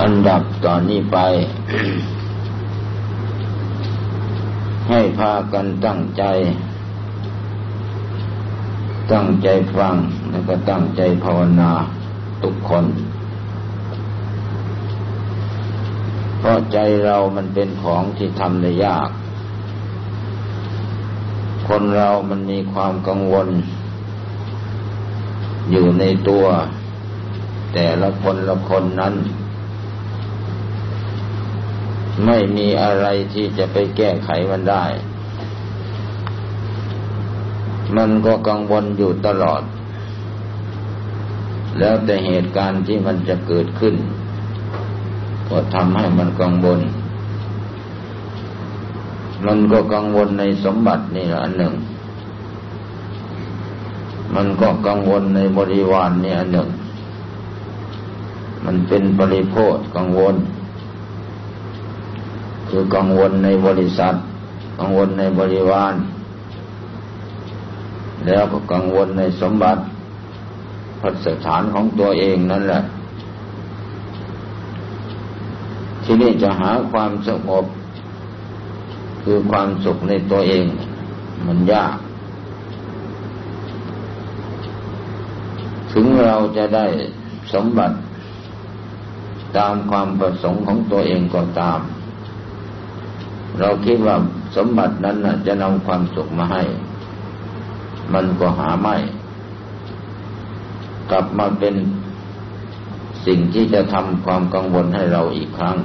อันดับตอนนี้ไป ให้พากันตั้งใจ ตั้งใจฟังแล้วก็ตั้งใจภาวนาทุกคน เพราะใจเรามันเป็นของที่ทำได้ยาก คนเรามันมีความกังวล อยู่ในตัว แต่ละคนละคนนั้น ไม่มีอะไรที่จะไปแก้ไขมันได้ มันก็กังวลอยู่ตลอด แล้วแต่เหตุการณ์ที่มันจะเกิดขึ้น ก็ทำให้มันกังวล มันก็กังวลในสมบัตินี่อันหนึ่ง มันก็กังวลในบริวารนี่อันหนึ่ง มันเป็นปริโภคกังวล คือกังวลในบริษัท กังวลในบริวาร แล้วก็กังวลในสมบัติพัสถานของตัวเองนั่นแหละ ที่นี่จะหาความสงบ คือความสุขในตัวเอง มันยาก ถึงเราจะได้สมบัติ ตามความประสงค์ของตัวเองก็ตาม เราคิดว่าสมบัตินั้นจะนำความสุขมาให้ มันก็หาไม่ กลับมาเป็นสิ่งที่จะทำความกังวลให้เราอีกครั้ง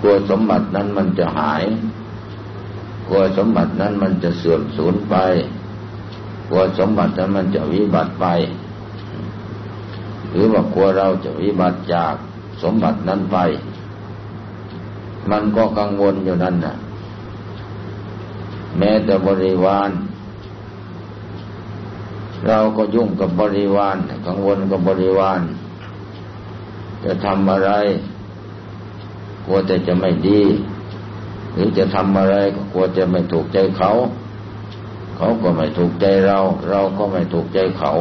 กลัวสมบัตินั้นมันจะหายกลัวสมบัตินั้นมันจะเสื่อมสูญไปกลัวสมบัตินั้นมันจะวิบัติไป หรือว่ากลัวเราจะวิบัติจากสมบัตินั้นไป มันก็กังวลอยู่นั่นน่ะ แม้แต่บริวาร เราก็ยุ่งกับบริวารกังวลกับบริวาร จะทำอะไรกลัวแต่จะไม่ดี หรือจะทำอะไรก็กลัวจะไม่ถูกใจเขา เขาก็ไม่ถูกใจเรา เราก็ไม่ถูกใจเขา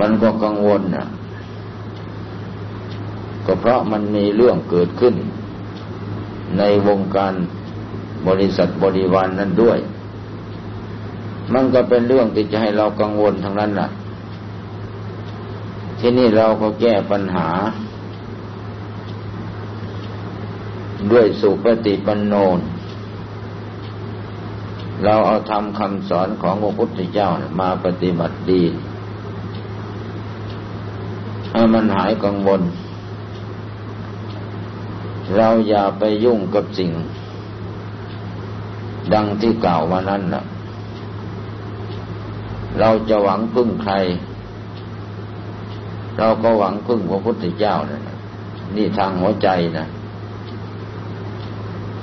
มันก็กังวลน่ะก็เพราะมันมีเรื่องเกิดขึ้น ในวงการบริษัทบริวารนนั้นด้วย มันก็เป็นเรื่องที่จะให้เรากังวลทั้งนั้นน่ะที่นี่เราก็แก้ปัญหา ด้วยสุปฏิปันโนนเราเอาทำคำสอนของพระพุทธเจ้ามาปฏิบัติดี ให้มันหายกังวล เราอย่าไปยุ่งกับสิ่ง ดังที่กล่าวมานั้นนะเราจะหวังพึ่งใคร เราก็หวังพึ่งพระพุทธเจ้านะนี่ทางหัวใจนะ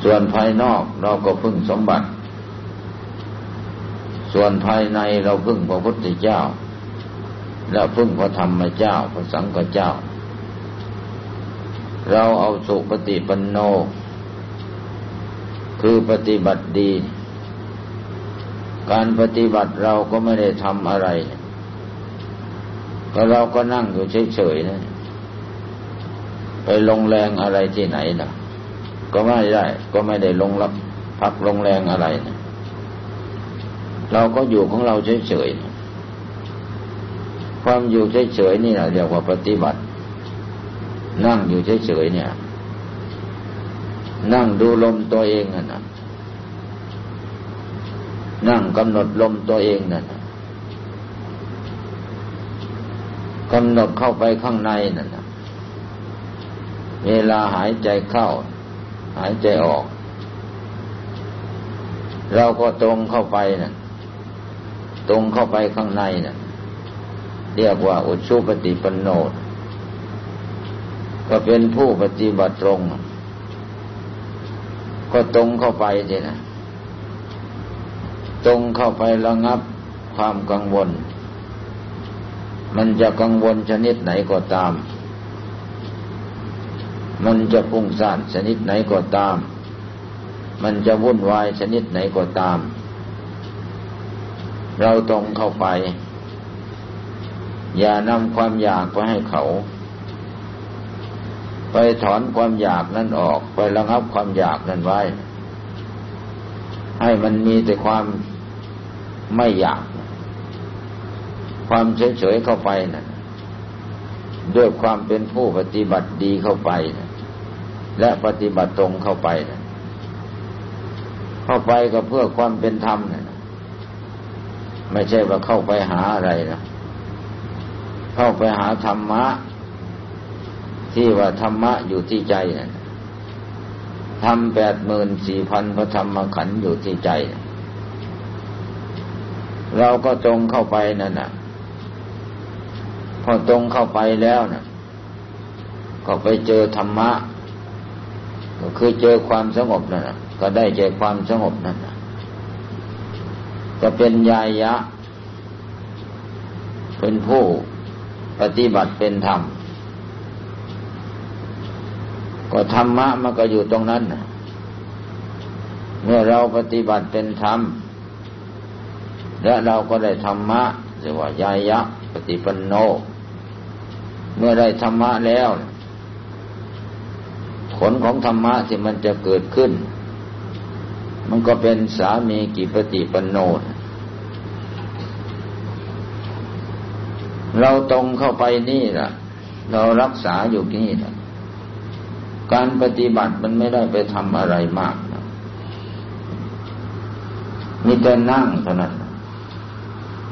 ส่วนภายนอกเราก็พึ่งสมบัติ ส่วนภายในเราพึ่งพระพุทธเจ้า แล้วพึ่งพระธรรมเจ้าพระสังฆเจ้า เราเอาสุปฏิปันโน คือปฏิบัติดี การปฏิบัติเราก็ไม่ได้ทำอะไร ก็เราก็นั่งอยู่เฉยๆนะไปลงแรงอะไรที่ไหนนะก็ไม่ได้ ก็ไม่ได้ลงรับพักลงแรงอะไรนะเราก็อยู่ของเราเฉยๆความอยู่เฉยๆนี่แหละเรียกว่าปฏิบัติ นั่งอยู่เฉยๆเนี่ย นั่งดูลมตัวเองน่ะนั่งกำหนดลมตัวเองน่ะกำหนดเข้าไปข้างในนั่นเวลาหายใจเข้า หายใจออก เราก็ตรงเข้าไปน่ะตรงเข้าไปข้างในน่ะเรียกว่าอุชุปฏิปันโน ก็เป็นผู้ปฏิบัติตรง ก็ตรงเข้าไปสินะตรงเข้าไประงับความกังวล มันจะกังวลชนิดไหนก็ตาม มันจะพุ่งซ่านชนิดไหนก็ตาม มันจะวุ่นวายชนิดไหนก็ตาม เราตรงเข้าไป อย่านำความอยากไปให้เขา ไปถอนความอยากนั้นออก ไประงับความอยากนั้นไว้ ให้มันมีแต่ความไม่อยาก ความเฉยๆเข้าไปนะ่ะด้วยความเป็นผู้ปฏิบัติดีเข้าไปนะและปฏิบัติตรงเข้าไปนะเข้าไปก็เพื่อความเป็นธรรมนะไม่ใช่ว่าเข้าไปหาอะไรนะเข้าไปหาธรรมะ ที่ว่าธรรมะอยู่ที่ใจนะทำแปดหมื่นสี่พันพระธรรมขันธ์อยู่ที่ใจ เราก็ตรงเข้าไปนั่นนะพอตรงเข้าไปแล้วน่ะ ก็ไปเจอธรรมะ ก็คือเจอความสงบนั่นนะก็ได้เจอความสงบนั่นนะก็เป็นยายะ เป็นผู้ปฏิบัติเป็นธรรม ก็ธรรมะมันก็อยู่ตรงนั้น เมื่อเราปฏิบัติเป็นธรรม และเราก็ได้ธรรมะเรียกว่ายายะปฏิปันโน เมื่อได้ธรรมะแล้ว ผลของธรรมะที่มันจะเกิดขึ้น มันก็เป็นสามีกิปฏิปันโนเราตรงเข้าไปนี่แหละเรารักษาอยู่นี่แหละ การปฏิบัติมันไม่ได้ไปทำอะไรมากนะมีแต่นั่งเท่านั้น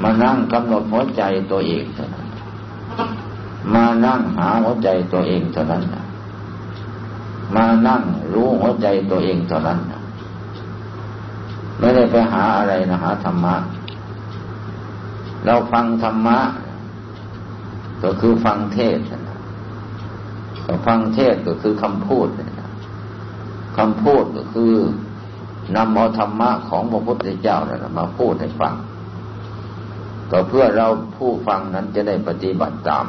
มานั่งกำหนดหัวใจตัวเองเท่านั้น มานั่งหาหัวใจตัวเองเท่านั้นมานั่งรู้หัวใจตัวเองเท่านั้นไม่ได้ไปหาอะไรนะหาธรรมะ เราฟังธรรมะ ก็คือฟังเทศ ฟังเทศก็คือคำพูดคำพูดก็คือนำเอาธรรมะของพระพุทธเจ้านะมาพูดให้ฟัง ก็เพื่อเราผู้ฟังนั้นจะได้ปฏิบัติตาม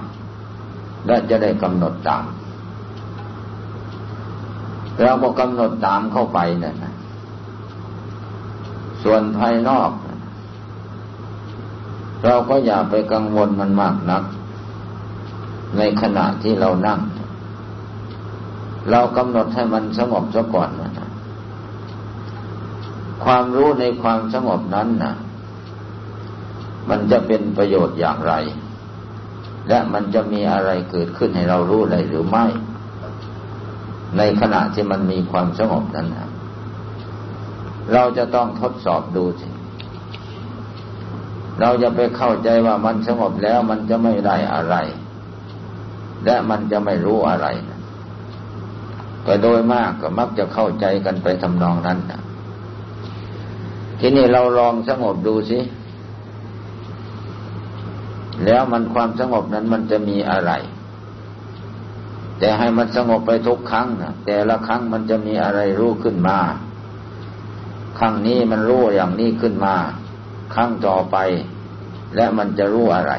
และจะได้กำหนดตาม เราก็กำหนดตามเข้าไปนั่นนะส่วนภายนอก เราก็อย่าไปกังวลมันมากนัก ในขณะที่เรานั่ง เรากำหนดให้มันสงบซะก่อนนะความรู้ในความสงบนั้นนะมันจะเป็นประโยชน์อย่างไร และมันจะมีอะไรเกิดขึ้นให้เรารู้อะไรหรือไม่ ในขณะที่มันมีความสงบนั้นนะเราจะต้องทดสอบดูสิเราจะไปเข้าใจว่ามันสงบแล้วมันจะไม่ได้อะไร และมันจะไม่รู้อะไรนะ ก็โดยมากก็มักจะเข้าใจกันไปทำนองนั้นนะทีนี้เราลองสงบดูสิ แล้วมันความสงบนั้นมันจะมีอะไร แต่ให้มันสงบไปทุกครั้งนะแต่ละครั้งมันจะมีอะไรรู้ขึ้นมา ครั้งนี้มันรู้อย่างนี้ขึ้นมา ครั้งต่อไป และมันจะรู้อะไร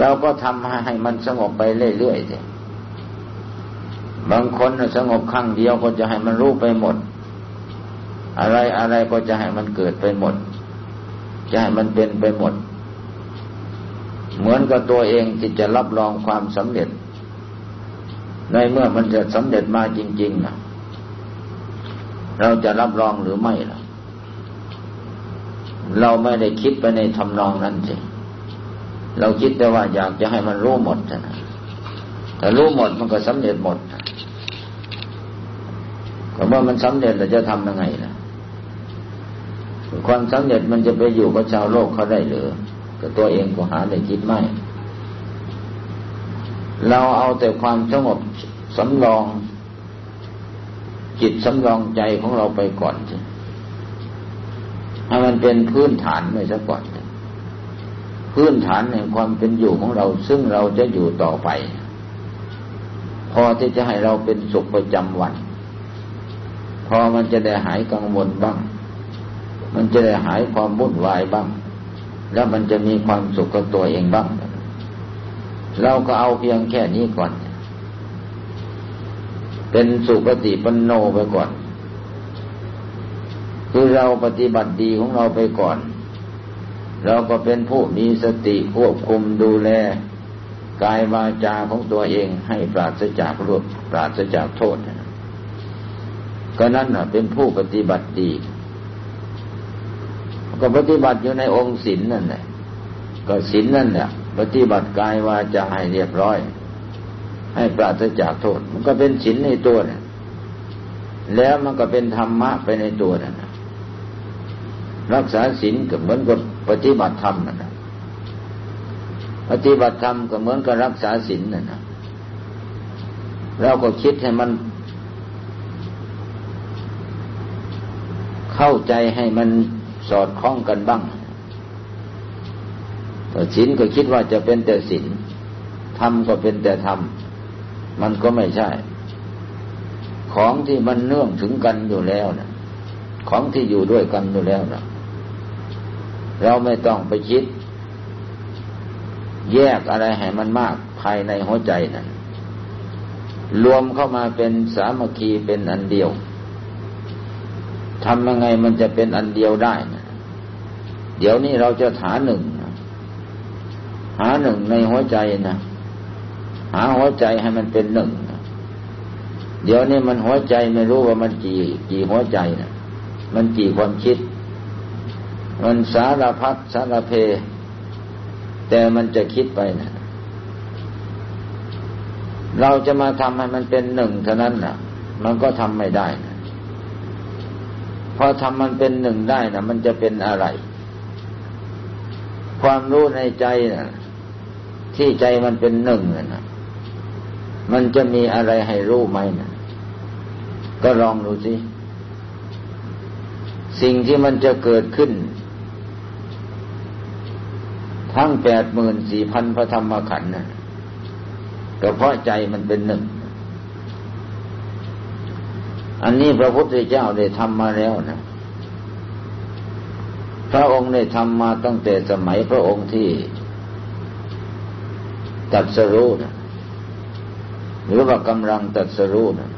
เราก็ทำให้มันสงบไปเรื่อยๆสิ บางคนสงบครั้งเดียวก็จะให้มันรู้ไปหมด อะไรอะไรก็จะให้มันเกิดไปหมด จะให้มันเป็นไปหมด เหมือนกับตัวเองที่จะรับรองความสำเร็จ ในเมื่อมันจะสำเร็จมาจริงๆนะเราจะรับรองหรือไม่ล่ะ เราไม่ได้คิดไปในทำนองนั้นสิเราคิดแต่ว่าอยากจะให้มันรู้หมดนะแต่รู้หมดมันก็สำเร็จหมด ก็เมื่อมันสำเร็จเราจะทำยังไงล่ะ ความสำเร็จมันจะไปอยู่กับชาวโลกเขาได้หรือแต่ตัวเองก็หาได้คิดไม่ เราเอาแต่ความสงบสำรอง จิตสำรองใจของเราไปก่อนสิให้มันเป็นพื้นฐานไว้ซะก่อนพื้นฐานแห่งความเป็นอยู่ของเรา ซึ่งเราจะอยู่ต่อไป พอที่จะให้เราเป็นสุขประจำวัน พอมันจะได้หายกังวลบ้าง มันจะได้หายความวุ่นวายบ้าง แล้วมันจะมีความสุขกับตัวเองบ้าง เราก็เอาเพียงแค่นี้ก่อน เป็นสุปฏิปันโนไปก่อน คือเราปฏิบัติดีของเราไปก่อน เราก็เป็นผู้มีสติควบคุมดูแลกายวาจาของตัวเองให้ปราศจากรูปปราศจากโทษ ก็นั่นเป็นผู้ปฏิบัติดี ก็ปฏิบัติอยู่ในองค์ศีลนั่นแหละก็ศีลนั่นแหละปฏิบัติกายวาจาให้เรียบร้อย ให้ปราศจากโทษ มันก็เป็นศีลในตัวเนี่ยแล้วมันก็เป็นธรรมะไปในตัวนั่นรักษาศีลก็เหมือนกับปฏิบัติธรรมนั่นปฏิบัติธรรมก็เหมือนกับรักษาศีลนั่นนะเราก็คิดให้มัน เข้าใจให้มันสอดคล้องกันบ้างแต่ศีลก็คิดว่าจะเป็นแต่ศีลธรรมก็เป็นแต่ธรรมมันก็ไม่ใช่ ของที่มันเนื่องถึงกันอยู่แล้วนะของที่อยู่ด้วยกันอยู่แล้วนะเราไม่ต้องไปคิด แยกอะไรให้มันมากภายในหัวใจนั้นรวมเข้ามาเป็นสามัคคีเป็นอันเดียว ทำยังไงมันจะเป็นอันเดียวได้นะเดี๋ยวนี้เราจะหาหนึ่งนะหาหนึ่งในหัวใจนะหาหัวใจให้มันเป็นหนึ่งนะเดี๋ยวนี้มันหัวใจไม่รู้ว่ามันกี่กี่หัวใจนะมันกี่ความคิด มันสารพัดสารเพ แต่มันจะคิดไปนะเราจะมาทำให้มันเป็นหนึ่งเท่านั้นนะมันก็ทำไม่ได้นะ พอทำมันเป็นหนึ่งได้นะมันจะเป็นอะไร ความรู้ในใจนะที่ใจมันเป็นหนึ่งนะมันจะมีอะไรให้รู้ไหมนะก็ลองดูสิ สิ่งที่มันจะเกิดขึ้น ทั้งแปดหมื่นสี่พันพระธรรมขันธ์นะก็เพราะใจมันเป็นหนึ่ง อันนี้พระพุทธเจ้าได้ทำมาแล้วนะพระองค์ได้ทำมาตั้งแต่สมัยพระองค์ที่ตัดสรู้นะหรือว่ากำลังตัดสรู้นะ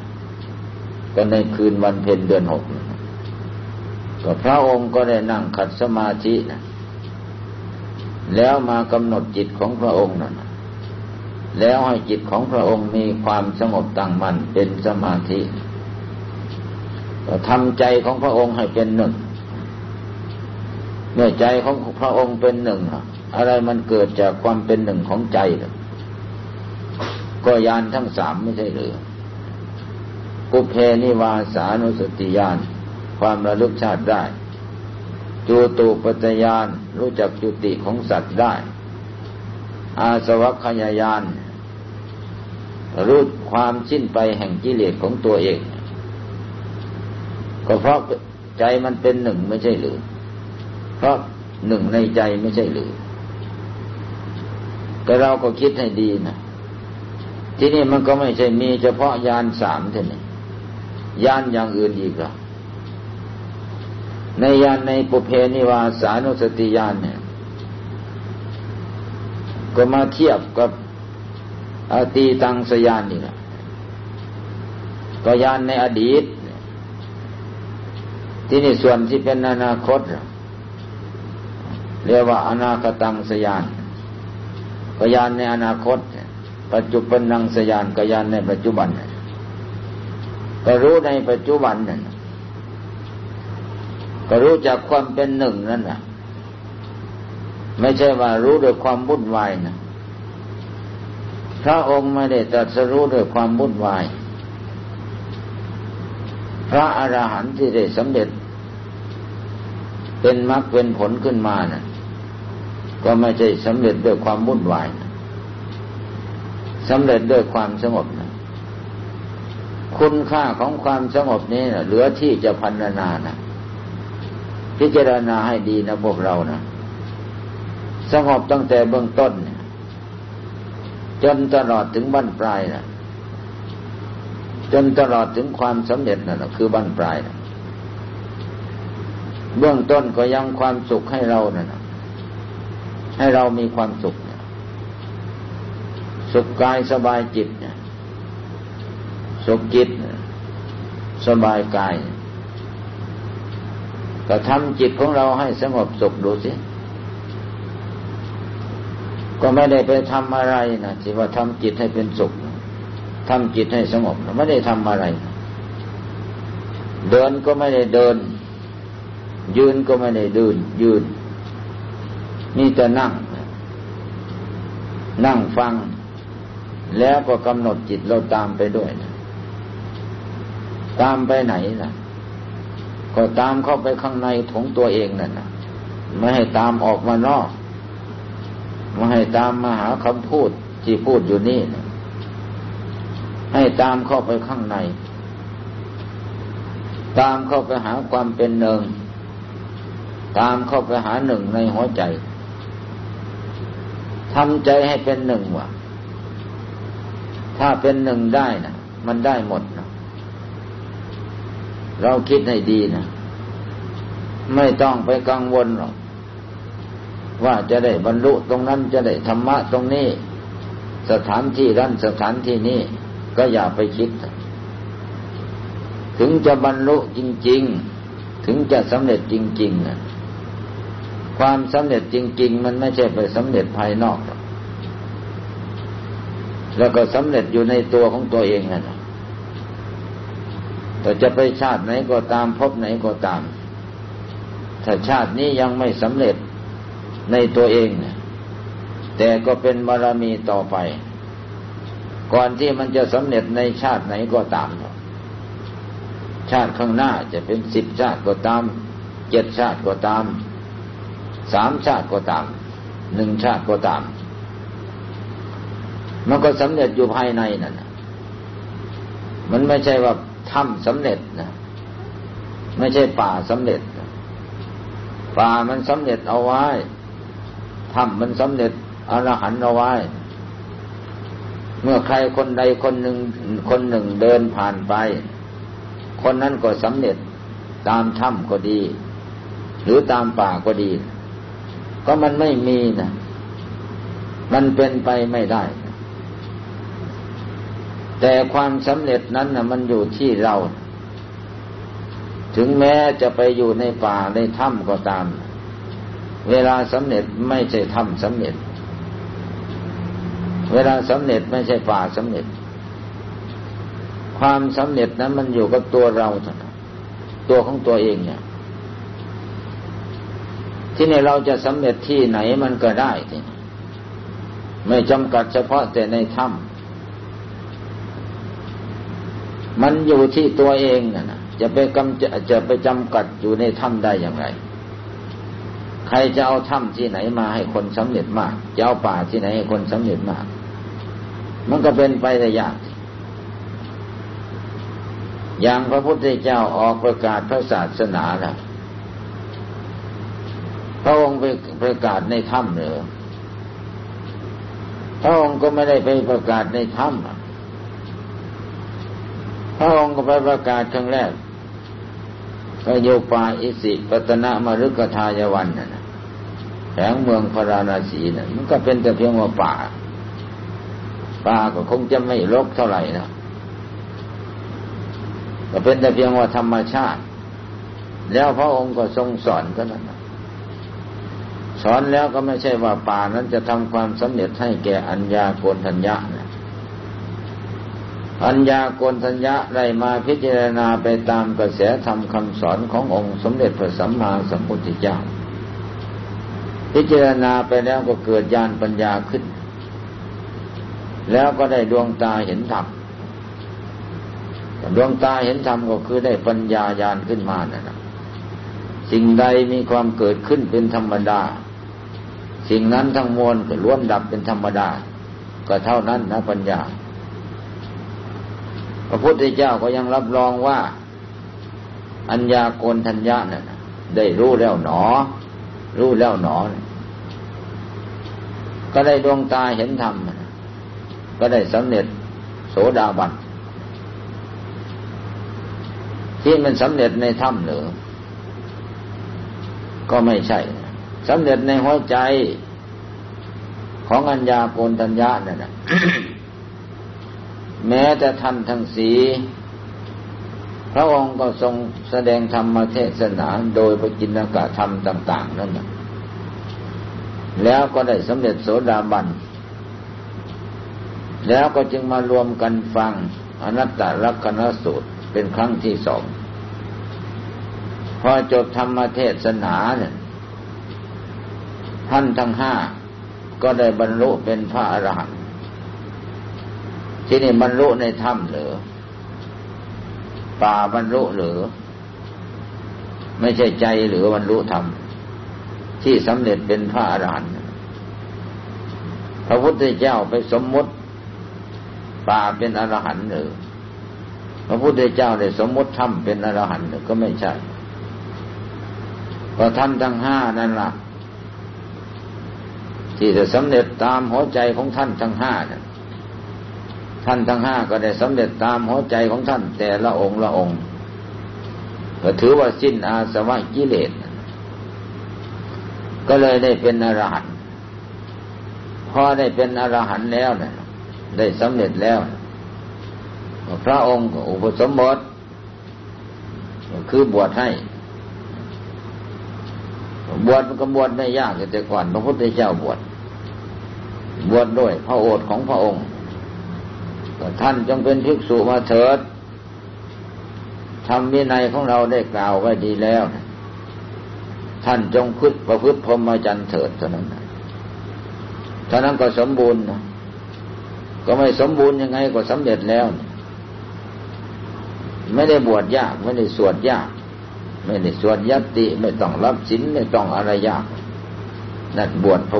ก็ในคืนวันเพ็ญเดือนหกนะก็พระองค์ก็ได้นั่งขัดสมาธินะแล้วมากำหนดจิตของพระองค์นั่นแล้วให้จิตของพระองค์มีความสงบตั้งมั่นเป็นสมาธิ ทำใจของพระองค์ให้เป็นหนึ่ง เมื่อใจของพระองค์เป็นหนึ่งอะไรมันเกิดจากความเป็นหนึ่งของใจก็ยานทั้งสามไม่ใช่หรือกุเพนิวาสานุสติยาน ความระลึกชาติได้ จูตูปัจยานรู้จักจุติของสัตว์ได้ อาสวัคยายาน รู้ความสิ้นไปแห่งกิเลสของตัวเอง ก็เพราะใจมันเป็นหนึ่งไม่ใช่หรือ เพราะหนึ่งในใจไม่ใช่หรือ แต่เราก็คิดให้ดีนะ ที่นี่มันก็ไม่ใช่มีเฉพาะยานสามเท่านี้ยานอย่างอื่นอีกหรอในยานในปุเพนิวาสานุสติยานเนี่ย ก็มาเทียบกับอตีตังสยานนี่แหละก็ยานในอดีต ที่นี่ส่วนที่เป็นอนาคต เรียกว่าอนาคตังสยานกยานในอนาคต ปัจจุบันนังสยานกยานในปัจจุบันก็รู้ในปัจจุบันนั่นก็รู้จักความเป็นหนึ่งนั่นนะไม่ใช่ว่ารู้ด้วยความวุ่นวายนะพระองค์ไม่ได้ตรัสรู้ด้วยความวุ่นวาย พระอรหันต์ที่ได้สำเร็จ เป็นมรรคเป็นผลขึ้นมานะ่ะ ก็ไม่ใช่สำเร็จด้วยความวุ่นวายนะสำเร็จด้วยความสงบนะคุณค่าของความสงบนี้นะเหลือที่จะพันนานะพิจารณาให้ดีนะพวกเรานะสงบตั้งแต่เบื้องต้น จนตลอดถึงบั้นปลายนะ จนตลอดถึงความสำเร็จนะ่ะคือบั้นปลาย เบื้องต้นก็ยังความสุขให้เรานะ่ะให้เรามีความสุขสุขกายสบายจิตนะสุขจิตสบายกายก็ทำจิตของเราให้สงบสุขดูสิก็ไม่ได้ไปทำอะไรนะที่ว่าทำจิตให้เป็นสุข ทำจิตให้สงบไม่ได้ทำอะไร เดินก็ไม่ได้เดิน ยืนก็ไม่ได้ดินยืน นี่แต่นั่ง นั่งฟัง แล้วก็กำหนดจิตเราตามไปด้วยนะตามไปไหนนะก็ตามเข้าไปข้างในของตัวเองนั่นนะไม่ให้ตามออกมานอกไม่ให้ตามมาหาคำพูดที่พูดอยู่นี่นะ ให้ตามเข้าไปข้างใน ตามเข้าไปหาความเป็นหนึ่ง ตามเข้าไปหาหนึ่งในหัวใจทำใจให้เป็นหนึ่งว่ะถ้าเป็นหนึ่งได้นะมันได้หมดนะเราคิดให้ดีนะไม่ต้องไปกังวลหรอกว่าจะได้บรรลุตรงนั้นจะได้ธรรมะตรงนี้ สถานที่นั้นสถานที่นี้ ก็อย่าไปคิด ถึงจะบรรลุจริง ๆ ถึงจะสำเร็จจริงๆนะความสำเร็จจริง ๆ มันไม่ใช่ไปสำเร็จภายนอก แล้วก็สำเร็จอยู่ในตัวของตัวเองนะแต่จะไปชาติไหนก็ตามพบไหนก็ตาม ถ้าชาตินี้ยังไม่สำเร็จในตัวเองนี่ยแต่ก็เป็นบารมีต่อไป ก่อนที่มันจะสำเร็จในชาติไหนก็ตามชาติข้างหน้าจะเป็นสิบชาติก็ตามเจ็ดชาติก็ตามสามชาติก็ตามหนึ่งชาติก็ตาม มันก็สำเร็จอยู่ภายในนั่นมันไม่ใช่ว่าถ้ำสำเร็จนะไม่ใช่ป่าสำเร็จป่ามันสำเร็จเอาไว้ถ้ำมันสำเร็จอรหันเอาไว้ เมื่อใครคนใดคนหนึ่งคนหนึ่งเดินผ่านไป คนนั้นก็สำเร็จตามถ้ำก็ดี หรือตามป่าก็ดี ก็มันไม่มีนะมันเป็นไปไม่ได้ แต่ความสำเร็จนั้นนะมันอยู่ที่เรา ถึงแม้จะไปอยู่ในป่าในถ้ำก็ตาม เวลาสำเร็จไม่ใช่ถ้ำสำเร็จ เวลาสำเร็จไม่ใช่ป่าสำเร็จ ความสำเร็จนั้นมันอยู่กับตัวเราตัวของตัวเองเนี่ย ที่นี่เราจะสำเร็จที่ไหนมันก็ได้ที่ไม่จำกัดเฉพาะแต่ในถ้ำมันอยู่ที่ตัวเองนะจะไปกำจะจะไปจำกัดอยู่ในถ้ำได้อย่างไร ใครจะเอาถ้ำที่ไหนมาให้คนสำเร็จมากจะเอาป่าที่ไหนให้คนสำเร็จมาก มันก็เป็นไปได้ยาก อย่างพระพุทธเจ้าออกประกาศพระศาสนานะพระองค์ไปประกาศในถ้ำเหรือพระองค์ก็ไม่ได้ไปประกาศในถ้ำพระองค์ก็ไปประกาศครั้งแรกพระโยปาอิสิปตนะมรุกทายวันน่ะแผงเมืองพราราณสีน่ะมันก็เป็นแต่เพียงว่าป่า ป่าก็คงจะไม่รกเท่าไหร่นะก็เป็นแต่เพียงว่าธรรมชาติ แล้วพระองค์ก็ทรงสอนก็นั้นสอนแล้วก็ไม่ใช่ว่าป่านั้นจะทำความสำเร็จให้แก่อัญญาโกณทัญญานะปัญญาโกนทัญญะได้มาพิจารณาไปตามกระแสธรรมคำสอนขององค์สมเด็จพระสัมมาสัมพุทธเจ้า พิจารณาไปแล้วก็เกิดญาณปัญญาขึ้น แล้วก็ได้ดวงตาเห็นธรรมดวงตาเห็นธรรมก็คือได้ปัญญาญาณขึ้นมานะ่ะสิ่งใดมีความเกิดขึ้นเป็นธรรมดา สิ่งนั้นทั้งมวลก็ล้วนดับเป็นธรรมดา ก็เท่านั้นนะปัญญา พระพุทธเจ้าก็ยังรับรองว่า อัญญาโกนทัญญาเนี่ยได้รู้แล้วหนอ รู้แล้วหนอ ก็ได้ดวงตาเห็นธรรม ก็ได้สำเร็จโสดาบัน ที่มันสำเร็จในถ้ำหรือก็ไม่ใช่สำเร็จในหัวใจของอัญญาโกนทัญญาเนี่ยแม้แต่ท่านทั้งสีพระองค์ก็ทรงแสดงธรรมเทศนาโดยปกินากาธรรมต่าง ๆ นั่นนะแล้วก็ได้สำเร็จโสดาบัน แล้วก็จึงมารวมกันฟังอนัตตลักษณสูตรเป็นครั้งที่สอง พอจบธรรมเทศนาเนี่ยท่านทั้งห้าก็ได้บรรลุเป็นพระอรหันต์ที่นี่บรรลุในถ้ำหรือ ป่าบรรลุหรือ ไม่ใช่ใจหรือบรรลุธรรม ที่สำเร็จเป็นพระอรหันต์พระพุทธเจ้าไปสมมติ ป่าเป็นอรหันต์หรือพระพุทธเจ้าได้สมมติธรรมเป็นอรหันต์ก็ไม่ใช่เพราะท่านทั้งห้านั่นละ่ะ ที่จะสำเร็จตามหัวใจของท่านทั้งห้าเนี่ยท่านทั้งห้าก็ได้สำเร็จตามหัวใจของท่าน แต่ละองค์ละองค์ ก็ถือว่าสิ้นอาสวะกิเลสก็เลยได้เป็นอรหันต์พอได้เป็นอรหันต์แล้วเนี่ย ได้สำเร็จแล้ว พระองค์อุปสมบทคือบวชให้ บวชก็บวชไม่ยากแต่ก่อนพระพุทธเจ้าบวชบวชดด้วยพระโอษของพระองค์ท่านจงเป็นภิกษุมาเถิดทำวินัยของเราได้กล่าวไว้ดีแล้ว ท่านจงพึ่ประพฤติพรหมจรรย์เถิดเท่านั้นเท่านั้นก็สมบูรณ์ ก็ไม่สมบูรณ์ยังไงก็สำเร็จแล้ว ไม่ได้บวชยาก ไม่ได้สวดยาก ไม่ได้สวดยัตติ ไม่ต้องรับศีลไม่ต้องอะไรยากนั่นบวชพ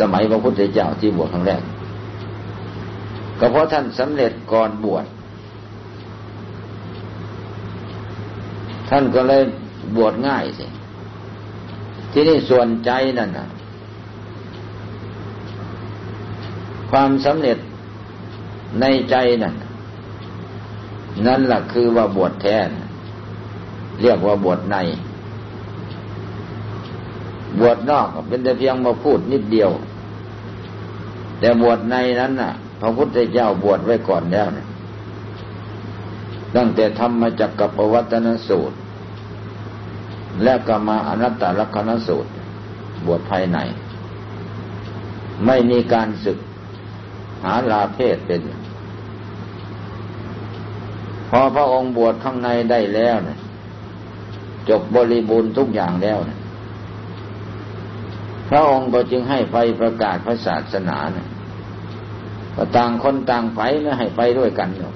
สมัยพระพุทธเจ้าที่บวชครั้งแรก ก็เพราะท่านสำเร็จก่อนบวชท่านก็เลยบวชง่ายสิ ที่นี่ส่วนใจนั่นนะความสำเร็จ ในใจนั่นนั่นแหละคือว่าบวชแทนเรียกว่าบวชใน บวชนอกเป็นแต่เพียงมาพูดนิดเดียว แต่บวชในนั้นน่ะ พระพุทธเจ้าบวชไว้ก่อนแล้วนะตั้งแต่ทำมาจากกับปวัตนสูตร และก็มาอนัตตลักษณสูตร บวชภายใน ไม่มีการศึก หาลาเพศเป็น พอพระองค์บวชข้างในได้แล้วเนี่ยจบบริบูรณ์ทุกอย่างแล้วเนี่ยพระองค์ก็จึงให้ไปประกาศพระศาสนาเนี่ยต่างคนต่างไปไม่ให้ไปด้วยกันหรอก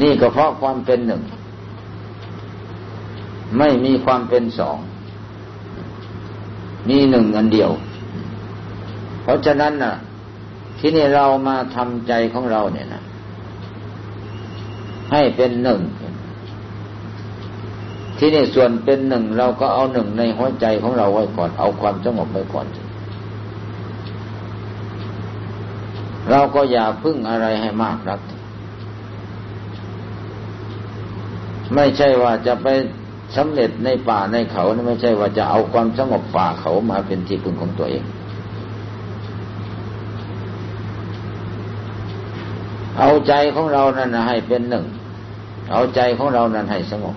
นี่ก็เพราะความเป็นหนึ่ง ไม่มีความเป็นสอง มีหนึ่งอันเดียว เพราะฉะนั้นน่ะ ที่นี่เรามาทำใจของเราเนี่ยนะให้เป็นหนึ่ง ที่นี่ส่วนเป็นหนึ่งเราก็เอาหนึ่งในหัวใจของเราไว้ก่อน เอาความสงบไว้ก่อน เราก็อย่าพึ่งอะไรให้มากนักไม่ใช่ว่าจะไปสำเร็จในป่าในเขา ไม่ใช่ว่าจะเอาความสงบป่าเขามาเป็นที่พึ่งของตัวเอง เอาใจของเรานั้นให้เป็นหนึ่ง เอาใจของเรานั้นให้สงบ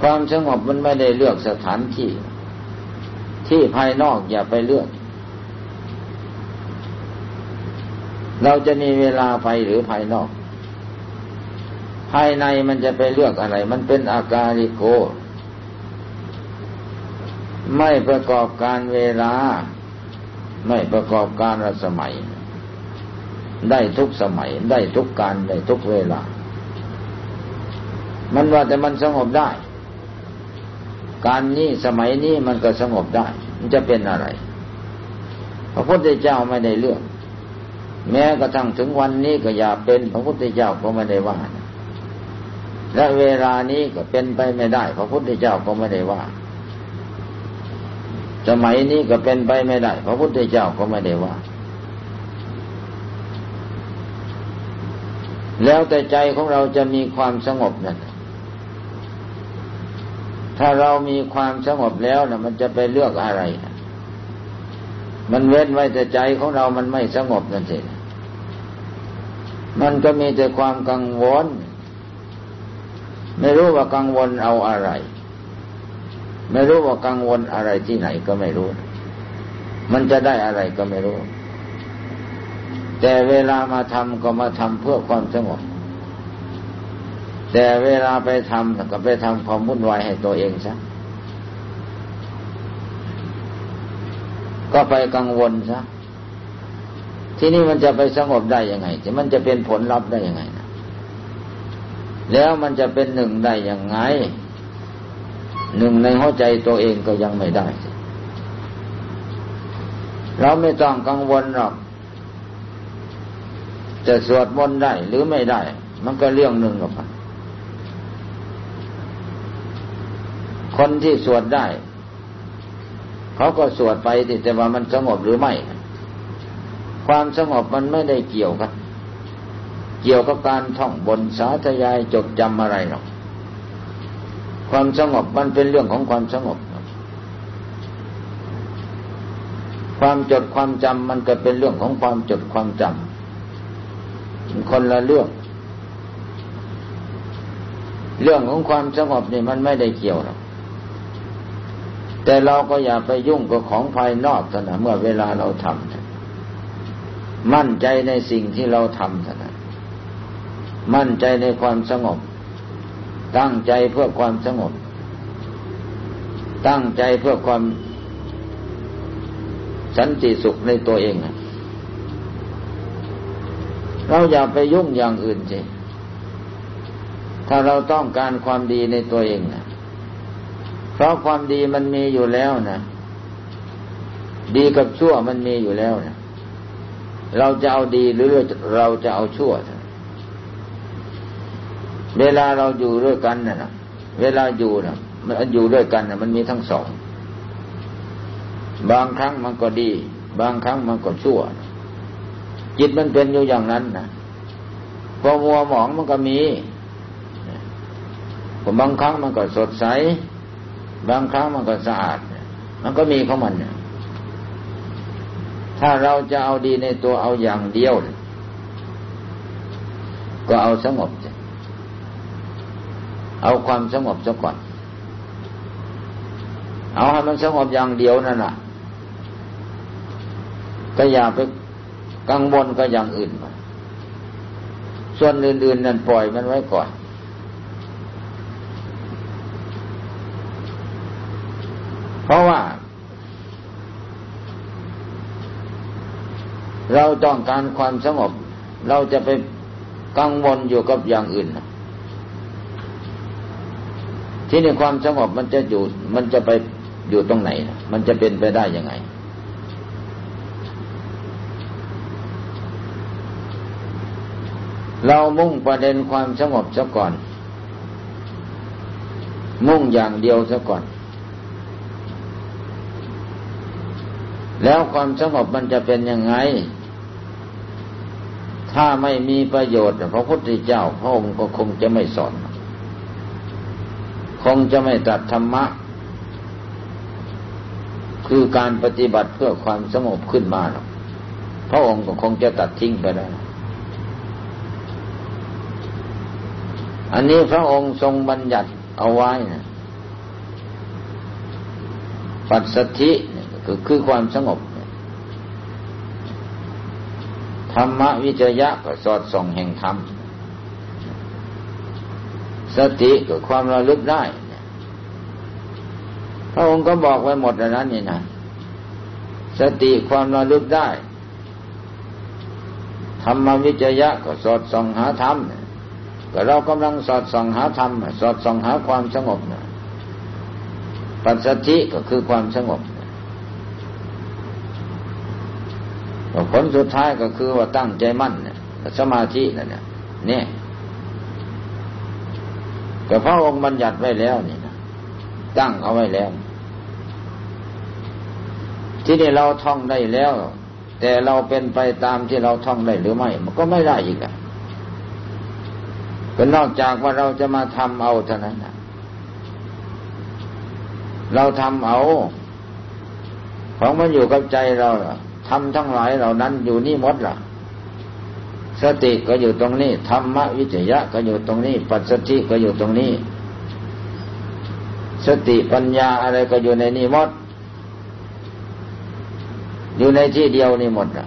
ความสงบมันไม่ได้เลือกสถานที่ ที่ภายนอกอย่าไปเลือก เราจะมีเวลาไปหรือภายนอก ภายในมันจะไปเลือกอะไร มันเป็นอาการิโก ไม่ประกอบการเวลา ไม่ประกอบการสมัย ได้ทุกสมัย ได้ทุกการได้ทุกเวลา มันว่าแต่มันสงบได้ การนี้สมัยนี้มันก็สงบได้ มันจะเป็นอะไร พระพุทธเจ้าไม่ได้เลือกแม้กระทั่งถึงวันนี้ก็อย่าเป็น พระพุทธเจ้าก็ไม่ได้ว่าและเวลานี้ก็เป็นไปไม่ได้ พระพุทธเจ้าก็ไม่ได้ว่า สมัยนี้ก็เป็นไปไม่ได้ พระพุทธเจ้าก็ไม่ได้ว่า แล้วแต่ใจของเราจะมีความสงบนั่นถ้าเรามีความสงบแล้วนะมันจะไปเลือกอะไร มันเว้นไว้แต่ใจของเรามันไม่สงบนั่นเองมันก็มีแต่ความกังวล ไม่รู้ว่ากังวลเอาอะไร ไม่รู้ว่ากังวลอะไรที่ไหนก็ไม่รู้ มันจะได้อะไรก็ไม่รู้ แต่เวลามาทำก็มาทำเพื่อความสงบ แต่เวลาไปทำก็ไปทำความวุ่นวายให้ตัวเองซะก็ไปกังวลซะที่นี่มันจะไปสงบได้ยังไงจะมันจะเป็นผลลัพธ์ได้ยังไงนะแล้วมันจะเป็นหนึ่งได้ยังไง หนึ่งในหัวใจตัวเองก็ยังไม่ได้ เราไม่ต้องกังวลหรอก จะสวดมนต์ได้หรือไม่ได้ มันก็เรื่องหนึ่งหรอกคนที่สวดได้ เขาก็สวดไปแต่ว่ามันสงบหรือไม่ ความสงบมันไม่ได้เกี่ยวกันเกี่ยวกับการท่องบนสาธยายจดจำอะไรหรอกความสงบมันเป็นเรื่องของความสงบ ความจดความจำมันก็เป็นเรื่องของความจดความจำ คนละเรื่อง เรื่องของความสงบนี่มันไม่ได้เกี่ยวหรอกแต่เราก็อย่าไปยุ่งกับของภายนอกนะเมื่อเวลาเราทำมั่นใจในสิ่งที่เราทำนั้นมั่นใจในความสงบ ตั้งใจเพื่อความสงบ ตั้งใจเพื่อความสันติสุขในตัวเอง เราอย่าไปยุ่งอย่างอื่นสิถ้าเราต้องการความดีในตัวเองนะเพราะความดีมันมีอยู่แล้วนะดีกับชั่วมันมีอยู่แล้วนะเราจะเอาดีหรือเราจะเอาชั่ว เวลาเราอยู่ด้วยกันนะ่ะเวลาอยู่นะมันอยู่ด้วยกันนะมันมีทั้งสอง บางครั้งมันก็ดี บางครั้งมันก็ชั่ว จิตมันเป็นอยู่อย่างนั้นนะพอมัวหมองมันก็มีบางครั้งมันก็สดใส บางครั้งมันก็สะอาด มันก็มีของมันถ้าเราจะเอาดีในตัวเอาอย่างเดียว ก็เอาสงบ เอาความสงบซะก่อน เอาให้มันสงบอย่างเดียวนั่นแหละก็อย่าไป กังวลก็อย่างอื่นไปส่วนอื่นๆ นั่นปล่อยมันไว้ก่อน เพราะว่า เราต้องการความสงบ เราจะไปกังวลอยู่กับอย่างอื่นที่นี่ความสงบมันจะอยู่ มันจะไปอยู่ตรงไหน มันจะเป็นไปได้ยังไง เรามุ่งประเด็นความสงบซะก่อน มุ่งอย่างเดียวซะก่อน แล้วความสงบมันจะเป็นยังไง ถ้าไม่มีประโยชน์พระพุทธเจ้าพระองค์ก็คงจะไม่สอน คงจะไม่ตรัสธรรมะ คือการปฏิบัติเพื่อความสงบขึ้นมาหรอกพระองค์ก็คงจะตัดทิ้งไปแล้ว อันนี้พระองค์ทรงบัญญัติเอาไว้นะปัสสธิคือคือความสงบธรรมวิจยะก็สอดส่องแห่งธรรม สติก็ความระลึกได้พระองค์ก็บอกไว้หมดแล้วนั้นนี่นะสติความระลึกได้ ธรรมวิจยะก็สอดส่องหาธรรม ก็เรากำลังสอดส่องหาธรรม สอดส่องหาความสงบปัจสติก็คือความสงบผลสุดท้ายก็คือว่าตั้งใจมั่นเนี่ยสมาธินั่นเนี่ยเนี่ยแต่พระองค์บัญญัติไว้แล้วนี่นะตั้งเอาไว้แล้ว ที่นี่เราท่องได้แล้ว แต่เราเป็นไปตามที่เราท่องได้หรือไม่ มันก็ไม่ได้อีกอะ ก็นอกจากว่าเราจะมาทำเอาเท่านั้นนะเราทำเอา ของมันอยู่กับใจเราทำทั้งหลายเหล่านั้นอยู่นี่หมดล่ะ สติก็อยู่ตรงนี้ธรรมวิจยะก็อยู่ตรงนี้ ปัจสติก็อยู่ตรงนี้ สติปัญญาอะไรก็อยู่ในนี่หมด อยู่ในที่เดียวนี่หมดอะ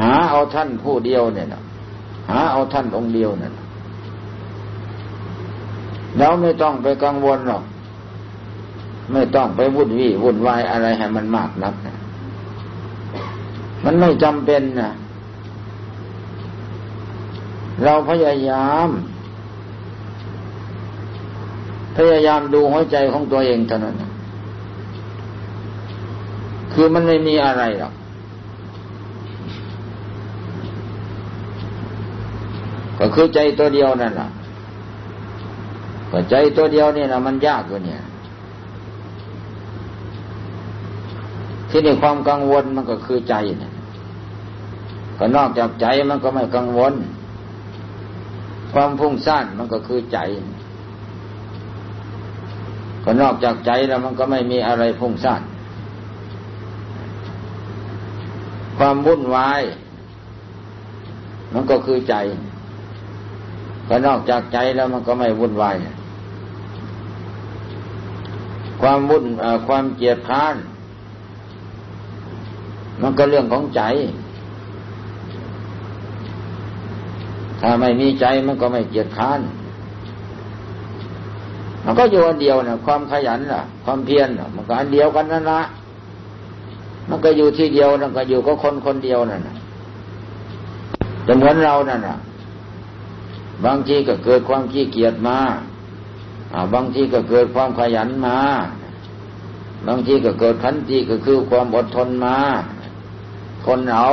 หาเอาท่านผู้เดียวเนี่ยนะหาเอาท่านองค์เดียวเนี่ยแล้วไม่ต้องไปกังวลหรอก ไม่ต้องไปวุ่นวี่วุ่นวายอะไรให้มันมากนักนะมันไม่จำเป็นนะเราพยายาม พยายามดูหัวใจของตัวเองเท่านั้น คือมันไม่มีอะไรหรอก ก็คือใจตัวเดียวนั่นแหละก็ใจตัวเดียวนี่นะมันยากกว่าเนี่ย ที่นี่ความกังวลมันก็คือใจเนี่ยก็นอกจากใจมันก็ไม่กังวล ความพุ่งซ่านมันก็คือใจ ก็นอกจากใจแล้วมันก็ไม่มีอะไรพุ่งซ่านความวุ่นวาย มันก็คือใจ ก็นอกจากใจแล้วมันก็ไม่วุ่นวายความวุ่นความเกียดค้าน มันก็เรื่องของใจ ถ้าไม่มีใจมันก็ไม่เกียดค้าน มันก็อยู่อันเดียวนะความขยันล่ะ ความเพียรมันก็อันเดียวกันนั่นละมันก็อยู่ที่เดียวนั่นก็อยู่ก็คนคนเดียวนั่นนะแต่เหมือนเรานั่นน่ะ บางทีก็เกิดความขี้เกียจมาบางทีก็เกิดความขยันมา บางทีก็เกิดขันติก็คือความอดทนมา คนเอา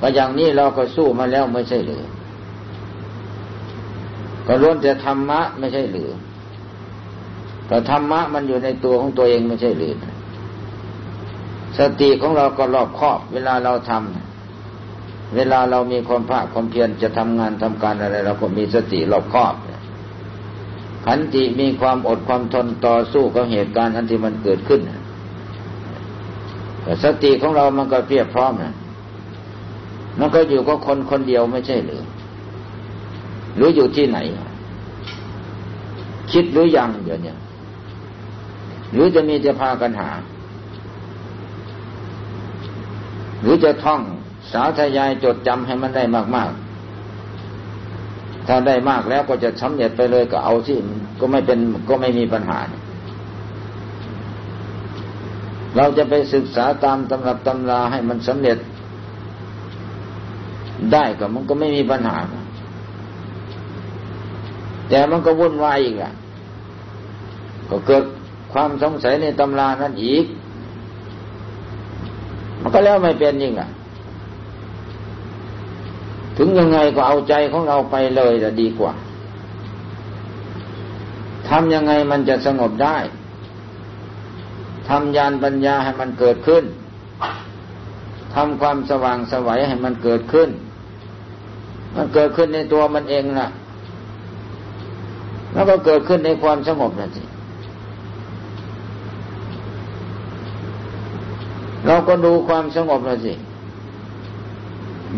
ก็อย่างนี้เราก็สู้มาแล้วไม่ใช่หรือก็ล้วนแต่ธรรมะไม่ใช่หรือแต่ธรรมะมันอยู่ในตัวของตัวเองไม่ใช่หรือสติของเราก็รอบครอบ เวลาเราทำ เวลาเรามีความภาคความเพียรจะทำงานทำการอะไร เราก็มีสติรอบคอบขันติมีความอดความทนต่อสู้กับเหตุการณ์อันที่มันเกิดขึ้นสติของเรามันก็เพียบพร้อมนะมันก็อยู่ก็คนคนเดียวไม่ใช่หรือ หรืออยู่ที่ไหน คิดหรือยังเดี๋ยวนี้หรือจะมีจะพากันหา หรือจะท่อง สาธยายจดจำให้มันได้มากๆ ถ้าได้มากแล้วก็จะสำเร็จไปเลยก็เอาที่ก็ไม่เป็นก็ไม่มีปัญหา เราจะไปศึกษาตามตำรับตำราให้มันสำเร็จได้ก็มันก็ไม่มีปัญหา แต่มันก็วุ่นวายอีกอะ ก็เกิดความสงสัยในตำรานั้นอีก มันก็แล้วไม่เป็นยิ่งอะ ถึงยังไงก็เอาใจของเราไปเลยจะดีกว่าทำยังไงมันจะสงบได้ทำยานปัญญาให้มันเกิดขึ้นทำความสว่างสวัยให้มันเกิดขึ้น มันเกิดขึ้นในตัวมันเองนะ่ะ แล้วก็เกิดขึ้นในความสงบนั่นสิ เราก็ดูความสงบนั่นสิ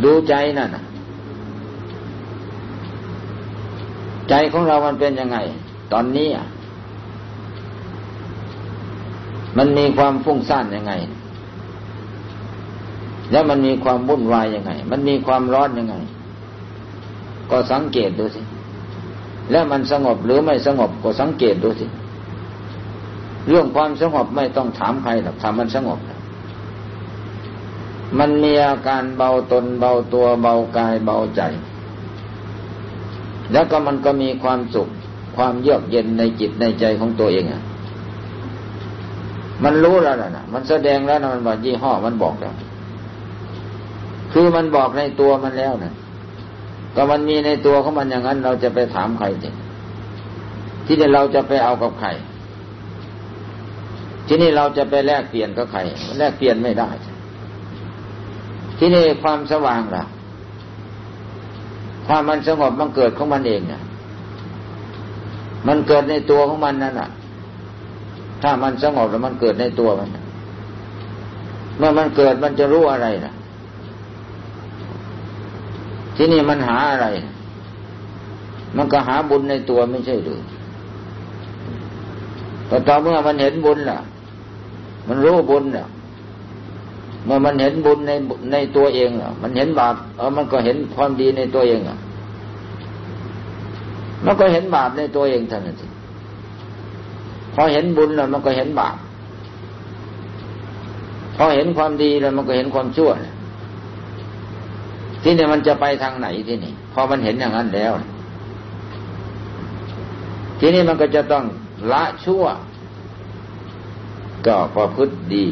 ดูใจนั่นนะ ใจของเรามันเป็นยังไง ตอนนี้มันมีความฟุ้งซ่านยังไง แล้วมันมีความวุ่นวายยังไง มันมีความร้อนยังไง ก็สังเกตดูสิ แล้วมันสงบหรือไม่สงบก็สังเกตดูสิ เรื่องความสงบไม่ต้องถามใครหรอกทำมันสงบ มันมีอาการเบาตนเบาตัวเบากายเบาใจ แล้วก็มันก็มีความสุข ความเยือกเย็นในจิตในใจของตัวเองอะ มันรู้แล้วนะมันแสดงแล้วนะมันบอกยี่ห้อมันบอกแล้ว คือมันบอกในตัวมันแล้วนะก็มันมีในตัวของมันอย่างนั้น เราจะไปถามใครจิที่นี่เราจะไปเอากับใครที่นี่เราจะไปแลกเปลี่ยนกับใครแลกเปลี่ยนไม่ได้ ที่นี่ความสว่างล่ะ ความันสงบมันเกิดของมันเองเนี่ยมันเกิดในตัวของมันนั่นอะ ถ้ามันสงบแล้วมันเกิดในตัวมันเมื่อมันเกิดมันจะรู้อะไรนะที่นี่มันหาอะไร มันก็หาบุญในตัวไม่ใช่หรือแต่ต่อเมื่อมันเห็นบุญล่ะ มันรู้บุญล่ะ เมื่อมันเห็นบุญในในตัวเองล่ะมันเห็นบาปเออมันก็เห็นความดีในตัวเองอะมันก็เห็นบาปในตัวเองเท่านั้นสิพอเห็นบุญแล้วมันก็เห็นบาปพอเห็นความดีแล้วมันก็เห็นความชั่วที่นี่มันจะไปทางไหนที่นี่พอมันเห็นอย่างนั้นแล้ว ทีนี้มันก็จะต้องละชั่ว ก็พอพฤติดี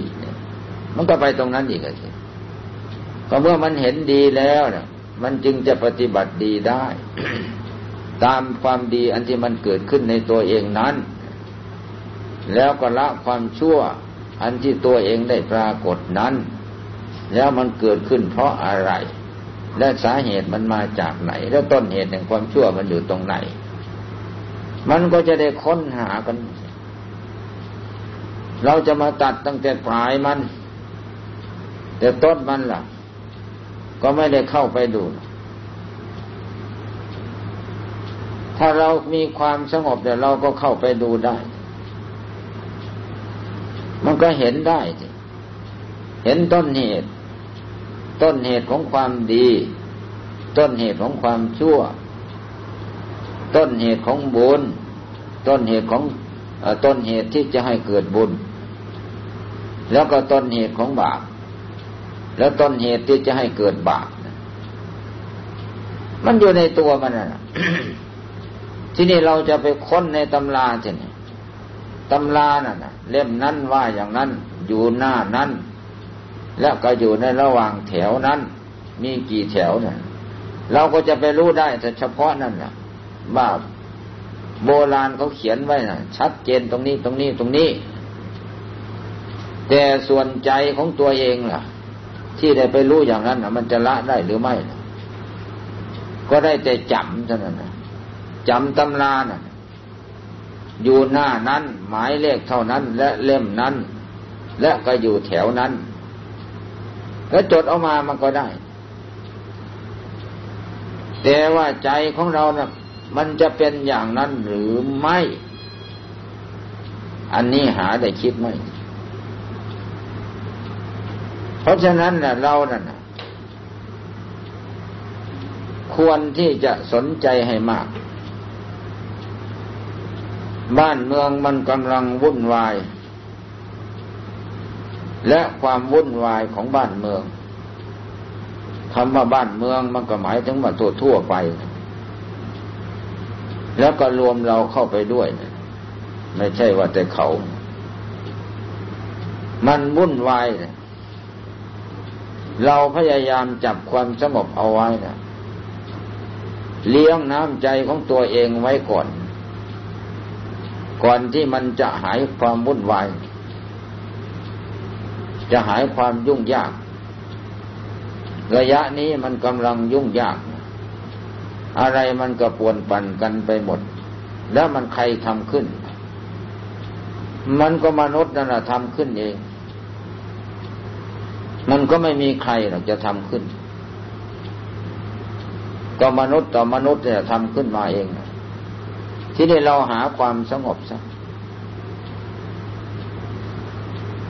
มันก็ไปตรงนั้นอีกทีก็เมื่อมันเห็นดีแล้วเนี่ยมันจึงจะปฏิบัติดีได้ ตามความดีอันที่มันเกิดขึ้นในตัวเองนั้น แล้วก็ละความชั่ว อันที่ตัวเองได้ปรากฏนั้น แล้วมันเกิดขึ้นเพราะอะไร และสาเหตุมันมาจากไหน แล้วต้นเหตุแห่งความชั่วมันอยู่ตรงไหน มันก็จะได้ค้นหากัน เราจะมาตัดตั้งแต่ปลายมัน แต่ต้นมันล่ะ ก็ไม่ได้เข้าไปดู ถ้าเรามีความสงบเดี๋ยวเราก็เข้าไปดูได้ มันก็เห็นได้เห็นต้นเหตุ ต้นเหตุของความดี ต้นเหตุของความชั่ว ต้นเหตุของบุญ ต้นเหตุของต้นเหตุที่จะให้เกิดบุญ แล้วก็ต้นเหตุของบาป แล้วต้นเหตุที่จะให้เกิดบาปมันอยู่ในตัวมันนะที่นี่เราจะไปค้นในตำราใช่ไหมตำรานั่นเล่มนั้นว่าอย่างนั้น อยู่หน้านั้น แล้วก็อยู่ในระหว่างแถวนั้น มีกี่แถวเนี่ยเราก็จะไปรู้ได้แต่เฉพาะนั่นนะว่าโบราณเขาเขียนไว้นะชัดเจนตรงนี้ตรงนี้ตรงนี้ แต่ส่วนใจของตัวเองล่ะ ที่ได้ไปรู้อย่างนั้นนะมันจะละได้หรือไม่ ก็ได้แต่จำเท่านั้นนะจำตำรานะ่ะอยู่หน้านั้น หมายเลขเท่านั้น และเล่มนั้น และก็อยู่แถวนั้น แล้วจดออกมามันก็ได้ แต่ว่าใจของเรานะ่ะมันจะเป็นอย่างนั้นหรือไม่ อันนี้หาได้คิดไหมเพ ราะฉะนั้นนะเรานะ่ะควรที่จะสนใจให้มาก บ้านเมืองมันกำลังวุ่นวาย และความวุ่นวายของบ้านเมืองคำว่าบ้านเมืองมันก็หมายถึงว่าทั่วทั่วไป แล้วก็รวมเราเข้าไปด้วยนะไม่ใช่ว่าแต่เขา มันวุ่นวายนะ เราพยายามจับความสงบเอาไว้นะเลี้ยงน้ำใจของตัวเองไว้ก่อน ก่อนที่มันจะหายความวุ่นวาย จะหายความยุ่งยาก ระยะนี้มันกำลังยุ่งยาก อะไรมันก็ปวนปั่นกันไปหมด แล้วมันใครทำขึ้น มันก็มนุษย์นั่นแหละทำขึ้นเอง มันก็ไม่มีใครหรอกจะทำขึ้น ก็มนุษย์ต่อมนุษย์เนี่ยทำขึ้นมาเอง ที่นี่เราหาความสงบซะ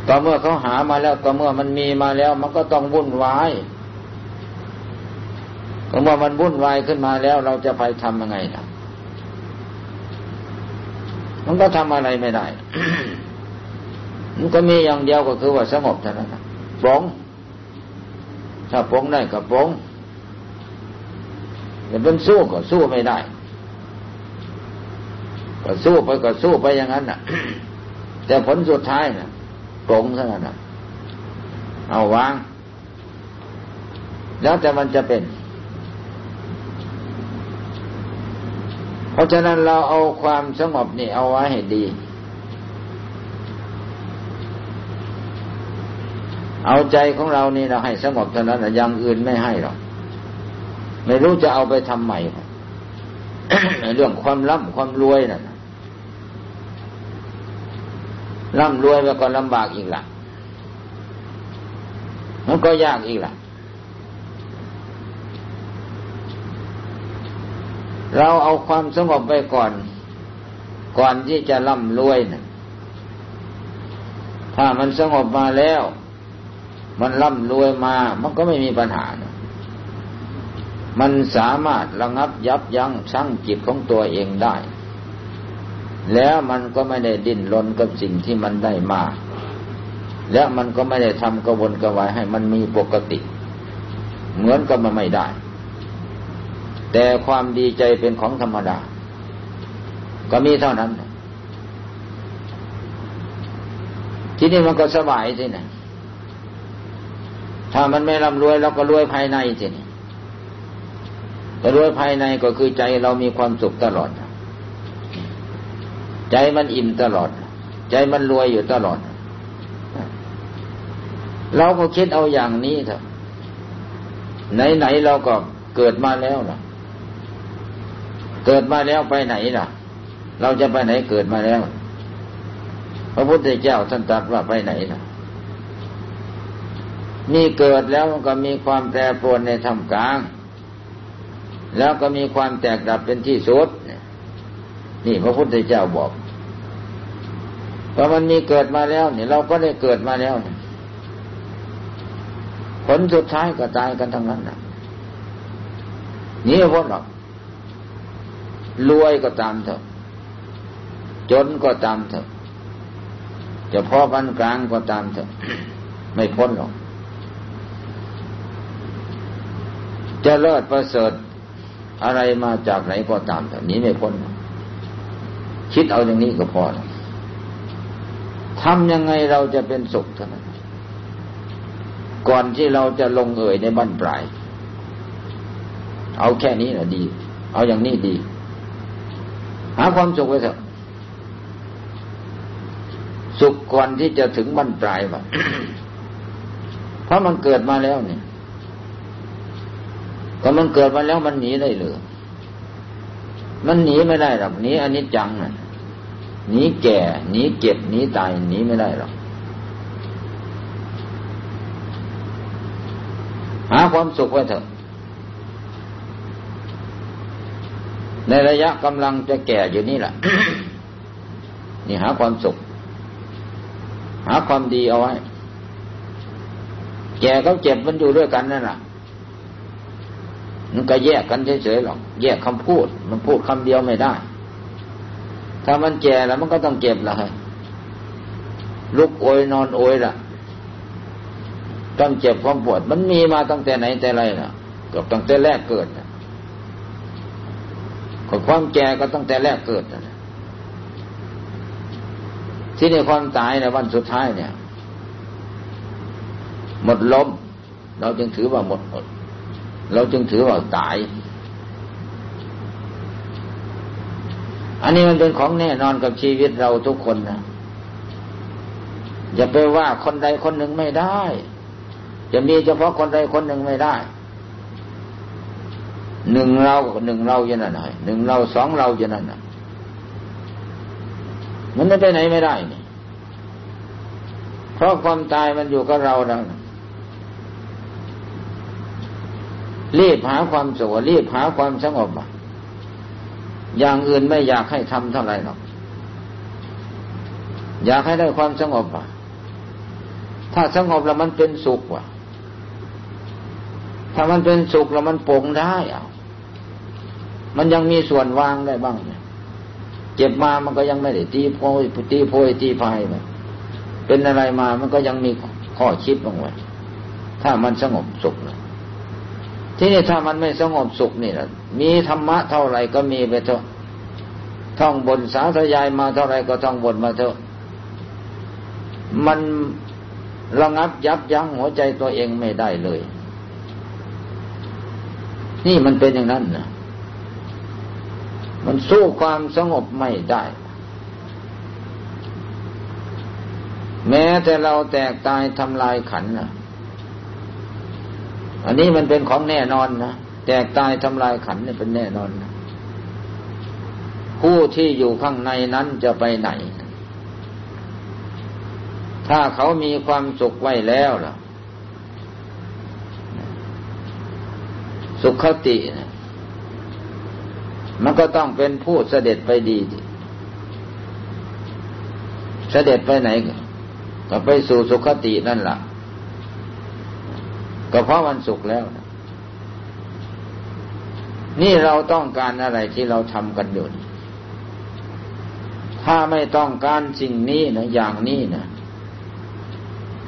ต่อเมื่อเขาหามาแล้วต่อเมื่อมันมีมาแล้ว มันก็ต้องวุ่นวายต่อเมื่อมันวุ่นวายขึ้นมาแล้ว เราจะไปทำยังไงล่ะมันก็ทำอะไรไม่ได้ มันก็มีอย่างเดียวก็คือว่าสงบเท่านั้นปรง ถ้าปงได้ก็ปงแต่เป็นสู้ก็สู้ไม่ได้ ก็สู้ไปก็สู้ไปอย่างนั้นน่ะ แต่ผลสุดท้ายน่ะตรงเท่านั้นน่ะ เอาวาง แล้วแต่มันจะเป็น เพราะฉะนั้นเราเอาความสงบนี่เอาไว้ให้ดี เอาใจของเรานี่เราให้สงบเท่านั้นอย่างอื่นไม่ให้หรอกไม่รู้จะเอาไปทำใหม่เรื่องความร่ำความรวยน่ะร่ำรวยแล้วก็ลำบากอีกละมันก็ยากอีกละเราเอาความสงบไปก่อน ก่อนที่จะร่ำรวยนะถ้ามันสงบมาแล้ว มันร่ำรวยมา มันก็ไม่มีปัญหา มันสามารถระงับยับยั้งชั่งจิตของตัวเองได้ แล้วมันก็ไม่ได้ดิ้นรนกับสิ่งที่มันได้มา แล้วมันก็ไม่ได้ทำกระวนกระวายให้มันมีปกติ เหมือนกับมันไม่ได้ แต่ความดีใจเป็นของธรรมดา ก็มีเท่านั้น ทีนี้มันก็สบายสินะ ถ้ามันไม่ร่ำรวยเราก็รวยภายในสินะแต่รวยภายในก็คือใจเรามีความสุขตลอด ใจมันอิ่มตลอด ใจมันรวยอยู่ตลอด เราก็คิดเอาอย่างนี้เถอะไหนๆเราก็เกิดมาแล้วล่ะเกิดมาแล้วไปไหนล่ะ เราจะไปไหนเกิดมาแล้ว พระพุทธเจ้าท่านตรัสว่าไปไหนล่ะ มีเกิดแล้วมันก็มีความแปรปรวนในธรรมกลาง แล้วก็มีความแตกดับเป็นที่สุด นี่พระพุทธเจ้าบอกพอมันมีเกิดมาแล้วเนี่ยเราก็ได้เกิดมาแล้วผลสุดท้ายก็ตายกันทั้งนั้นนะนี่พ้นหรอกรวยก็ตามเถอะจนก็ตามเถอะจะพ่อปันกลางก็ตามเถอะไม่พ้นหรอก จะเลิศประเสริฐอะไรมาจากไหนก็ตามแต่นี้ไม่พ้นคิดเอาอย่างนี้ก็พอทำยังไงเราจะเป็นสุขเท่านั้นก่อนที่เราจะลงเอ่ยในบั้นปลาย เอาแค่นี้แหละดี เอาอย่างนี้ดี หาความสุขไว้เถอะสุขก่อนที่จะถึงบั้นปลายว่ะเพราะมันเกิดมาแล้วเนี่ย ก็มันเกิดมาแล้วมันหนีได้หรือมันหนีไม่ได้หรอกหนีอันนี้จังน่ะหนีแก่หนีเก็บหนีตายหนีไม่ได้หรอกหาความสุขไว้เถอะ ในระยะกำลังจะแก่อยู่นี่แหละนี่หาความสุข หาความดีเอาไว้ แก่เขาเจ็บมันอยู่ด้วยกันนั่นแหละ มันก็แยกกันเฉยๆหรอก แยกคำพูด มันพูดคำเดียวไม่ได้ ถ้ามันแก่แล้วมันก็ต้องเจ็บละลุกโอยนอนโอยละต้องเจ็บความปวด มันมีมาตั้งแต่ไหนแต่ไรนะกับตั้งแต่แรกเกิดก็ความแก่ก็ตั้งแต่แรกเกิดนะที่ในความตายในวันสุดท้ายเนี่ย หมดลม เราจึงถือว่าหมดหมด เราจึงถือว่าตาย อันนี้มันเป็นของแน่นอนกับชีวิตเราทุกคนนะอย่าไปว่าคนใดคนหนึ่งไม่ได้ จะมีเฉพาะคนใดคนหนึ่งไม่ได้ หนึ่งเราหนึ่งเราอย่างนั้นหนึ่งเราสองเราอย่างนั้นมันไม่ไปไหนไม่ได้นี่เพราะความตายมันอยู่กับเราแล้ว รีบหาความสุขรีบหาความสงบอย่างอื่นไม่อยากให้ทำเท่าไหร่หรอก อยากให้ได้ความสงบอะถ้าสงบแล้วมันเป็นสุขว่ะ ถ้ามันเป็นสุขแล้วมันปงได้อะมันยังมีส่วนวางได้บ้างเนี่ยเจ็บมามันก็ยังไม่ได้ตีโพยตีโพยตีพายไปเป็นอะไรมามันก็ยังมีข้อคิดบ้างไว้ถ้ามันสงบสุขเลย ที่นี่ถ้ามันไม่สงบสุขนี่แหละมีธรรมะเท่าไหร่ก็มีไปเถอะท่องบนสาธยายมาเท่าไหร่ก็ท่องบนมาเถอะ มันระงับยับยั้งหัวใจตัวเองไม่ได้เลย นี่มันเป็นอย่างนั้นนะมันสู้ความสงบไม่ได้ แม้แต่เราแตกตายทำลายขันนะ อันนี้มันเป็นของแน่นอนนะแตกตายทำลายขันนี่เป็นแน่นอนนะผู้ที่อยู่ข้างในนั้นจะไปไหน ถ้าเขามีความสุขไว้แล้วล่ะ สุขคตินะมันก็ต้องเป็นผู้เสด็จไปดี เสด็จไปไหน ก็ไปสู่สุคตินั่นละ่ะ ก็เพราะวันสุขแล้ว นี่เราต้องการอะไรที่เราทำกันอยู่ถ้าไม่ต้องการสิ่งนี้นะอย่างนี้นะ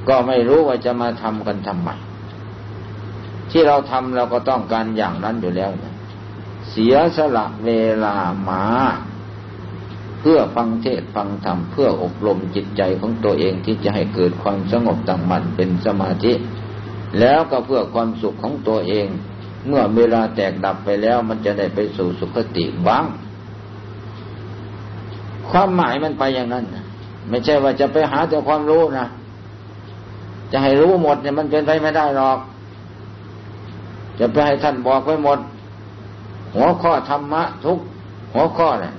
ก็ไม่รู้ว่าจะมาทำกันทำไมที่เราทำเราก็ต้องการอย่างนั้นอยู่แล้วนะเสียสละเวลามา เพื่อฟังเทศฟังธรรมเพื่ออบรมจิตใจของตัวเองที่จะให้เกิดความสงบตั้งมั่นเป็นสมาธิ แล้วก็เพื่อความสุขของตัวเอง เมื่อเวลาแตกดับไปแล้ว มันจะได้ไปสู่สุคติบ้าง ความหมายมันไปอย่างนั้นไม่ใช่ว่าจะไปหาแต่ความรู้นะจะให้รู้หมดเนี่ยมันเป็นไปไม่ได้หรอก จะไปให้ท่านบอกไว้หมด หัวข้อธรรมะทุกหัวข้อเนี่ย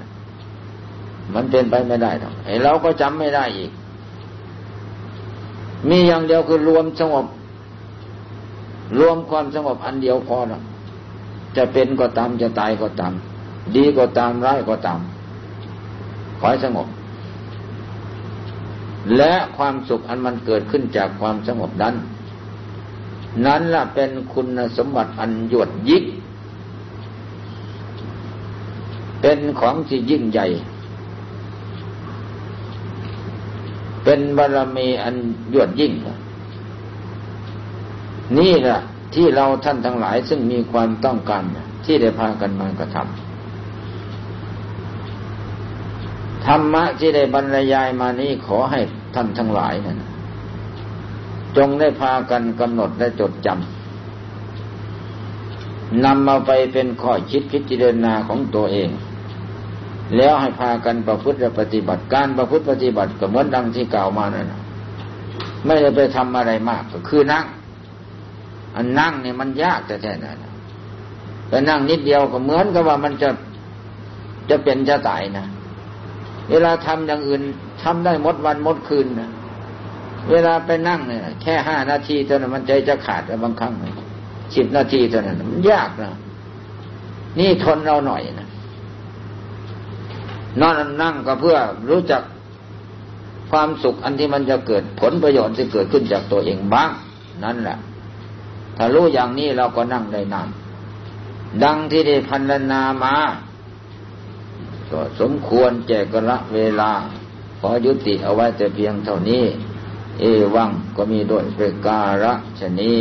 มันเป็นไปไม่ได้หรอกไอ้เราก็จำไม่ได้อีก มีอย่างเดียวคือรวมสงบ รวมความสงบอันเดียวพอนะจะเป็นก็ตามจะตายก็ตาม ดีก็ตามร้ายก็ตามขอให้สงบ และความสุขอันมันเกิดขึ้นจากความสงบนั้น นั้นล่ะเป็นคุณสมบัติอันยวดยิกเป็นของที่ยิ่งใหญ่ เป็นบารมีอันยวดยิ่ง นี่แหละที่เราท่านทั้งหลายซึ่งมีความต้องการที่ได้พากันมากระทำธรรมะที่ได้บรรยายมานี้ขอให้ท่านทั้งหลายนั้นจงได้พากันกำหนดและจดจำนำมาไปเป็นข้อคิดพิจารณาของตัวเอง แล้วให้พากันประพฤติและปฏิบัติการประพฤติปฏิบัติก็เหมือนดังที่กล่าวมานั่นไม่ได้ไปทำอะไรมากก็คือนั่ง อันนั่งเนี่ยมันยากแต่แท้นั่นแต่นั่งนิดเดียวก็เหมือนกับว่ามันจะจะเป็นจะตายนะเวลาทำอย่างอื่นทำได้หมดวันหมดคืนนะเวลาไปนั่งเนี่ย แค่ห้านาทีเท่านั้นมันใจจะขาดแล้วบางครั้งสิบนาทีเท่านั้นมันยากนะนี่ทนเราหน่อยนะนอนนั่งก็เพื่อรู้จักความสุขอันที่มันจะเกิดผลประโยชน์ที่เกิดขึ้นจากตัวเองบ้าง นั่นแหละ ถ้ารู้อย่างนี้เราก็นั่งได้นาน ดังที่ได้พันนามา ก็สมควรแจกระเวลา ขอยุติเอาไว้แต่เพียงเท่านี้ เอวังก็มีด้วยเปการะชนี